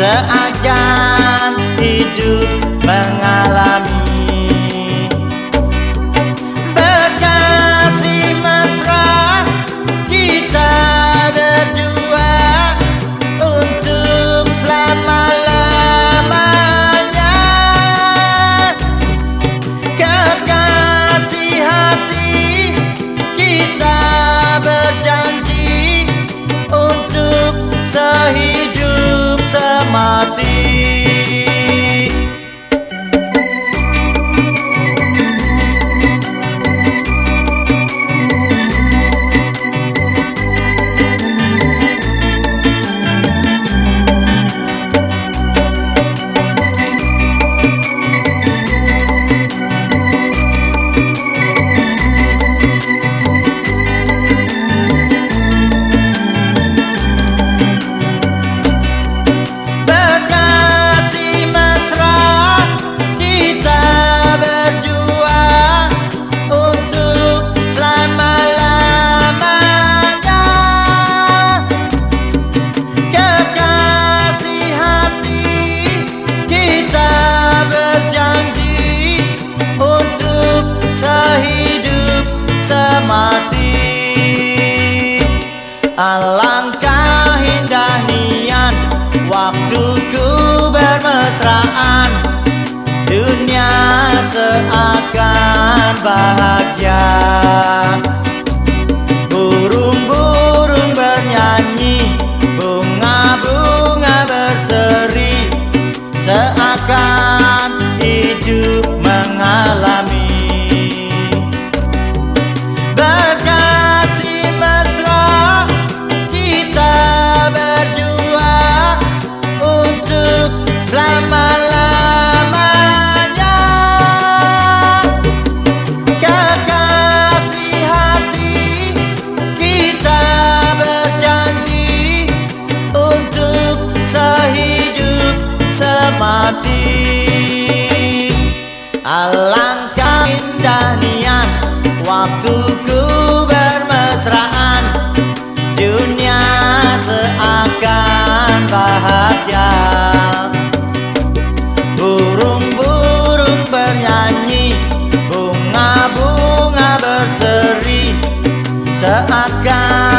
Seakan Alangkah indah nian Waktuku bermesraan Alangkah indah niat Waktuku bermesraan. Dunia seakan bahagia. Burung-burung bernyanyi Bunga-bunga berseri. Seakan